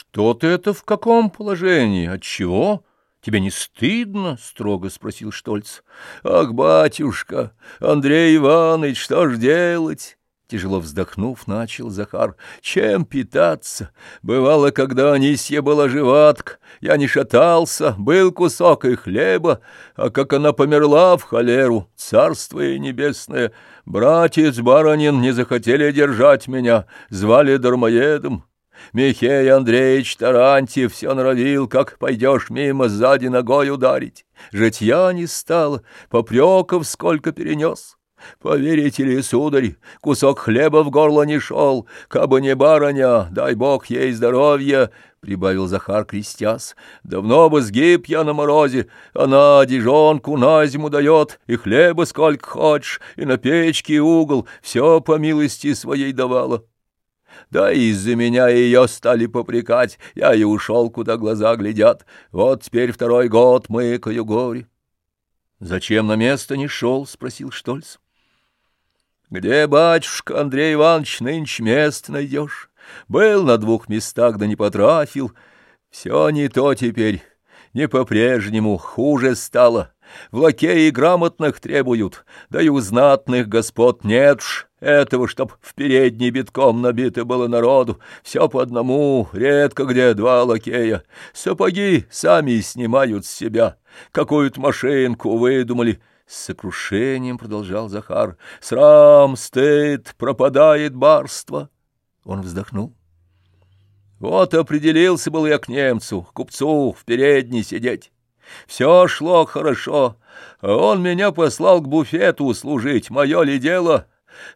Что ты это в каком положении? Отчего? Тебе не стыдно? — строго спросил Штольц. — Ах, батюшка, Андрей Иванович, что ж делать? Тяжело вздохнув, начал Захар. Чем питаться? Бывало, когда Анисья была живатка, я не шатался, был кусок и хлеба, а как она померла в холеру, царство ей небесное, братец баронин не захотели держать меня, звали дармоедом. Михей Андреевич Тарантьев все норовил, как пойдешь мимо сзади ногой ударить. Житья не стало, попреков сколько перенес. Поверите ли, сударь, кусок хлеба в горло не шел, кабы не барыня, дай бог ей здоровья, — прибавил Захар, крестясь. — Давно бы сгиб я на морозе, она дежонку на зиму дает, и хлеба сколько хочешь, и на печке угол, все по милости своей давала. Да из-за меня ее стали попрекать, я и ушел, куда глаза глядят. Вот теперь второй год мыкаю горе. — Зачем на место не шел? — спросил Штольц. — Где, батюшка Андрей Иванович, нынче место найдешь? Был на двух местах, да не потрафил. Все не то теперь, не по-прежнему, хуже стало. В лакеи грамотных требуют, да и у знатных господ нет ж этого, чтоб в передней битком набито было народу. Все по одному, редко где два лакея. Сапоги сами снимают с себя. Какую-то машинку выдумали. С сокрушением продолжал Захар. Срам, стыд, пропадает барство. Он вздохнул. Вот определился был я к немцу, купцу, в передней сидеть. Все шло хорошо, он меня послал к буфету служить, мое ли дело?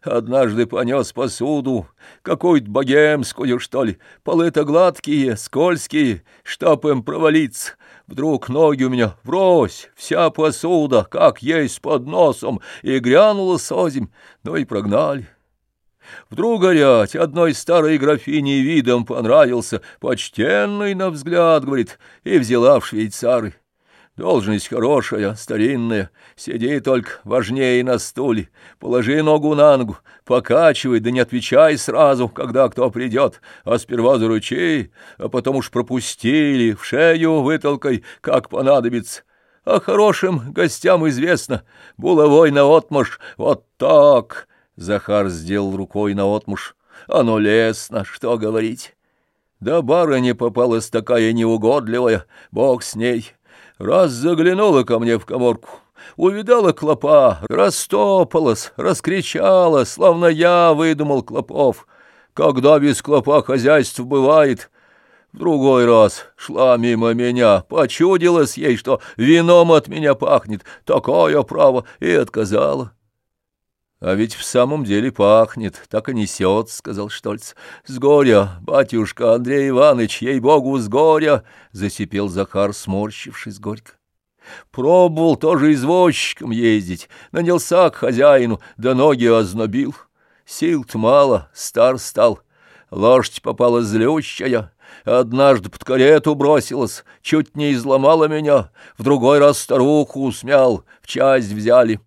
Однажды понес посуду, какую-то богемскую, что ли, полы-то гладкие, скользкие, чтоб им провалиться. Вдруг ноги у меня. Врозь, вся посуда, как есть под носом, и грянула созимь, ну и прогнали. Вдруг горять одной старой графине видом понравился, почтенный на взгляд, говорит, и взяла в швейцары. Должность хорошая, старинная, сиди только важнее на стуле, положи ногу на ногу, покачивай, да не отвечай сразу, когда кто придет, а сперва заручи, а потом уж пропустили, в шею вытолкай, как понадобится. А хорошим гостям известно, булавой наотмашь, вот так. Захар сделал рукой наотмашь. Оно лестно, что говорить. Да барыня попалась такая неугодливая, бог с ней. Раз заглянула ко мне в коморку, увидала клопа, растопалась, раскричала, словно я выдумал клопов. Когда без клопа хозяйство бывает, в другой раз шла мимо меня, почудилась ей, что вином от меня пахнет, такое право, и отказала. — А ведь в самом деле пахнет, так и несет, — сказал Штольц. — С горя, батюшка Андрей Иванович, ей-богу, с горя! — засипел Захар, сморщившись горько. Пробовал тоже извозчиком ездить, нанялся к хозяину, да ноги ознобил. Сил-то мало, стар стал. Лошадь попала злющая, однажды под карету бросилась, чуть не изломала меня, в другой раз старуху смял, в часть взяли.